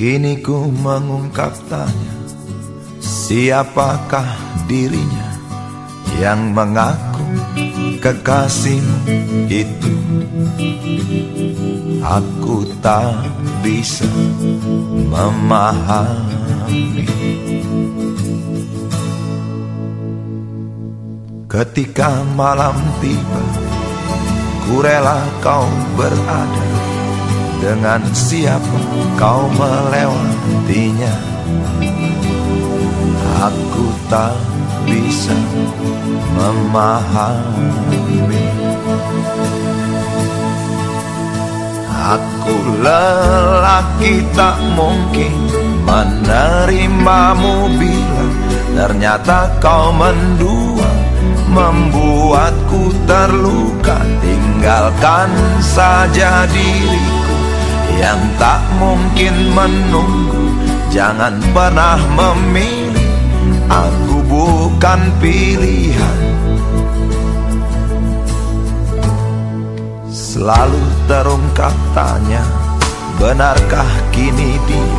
Kini ku mengungkap tanya Siapakah dirinya Yang mengaku kekasihmu itu? Aku tak bisa memahami. Ketika malam tiba Ku rela kau berada Dengan siapa kau melewatinya Aku tak bisa memahami. Aku lelaki tak mungkin menerimamu bila Ternyata kau mendua Membuatku terluka. Tinggalkan saja diriku Yang tak mungkin menunggu Jangan pernah memilih. Aku bukan pilihan. Selalu terungkap tanya Benarkah kini dia?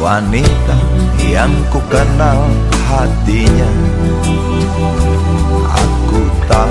Wanita yang ku kenal hatinya. Aku tak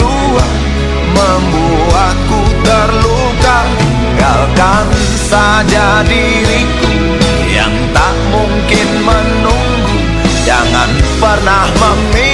saja diriku yang tak mungkin menunggu. Jangan pernah memilih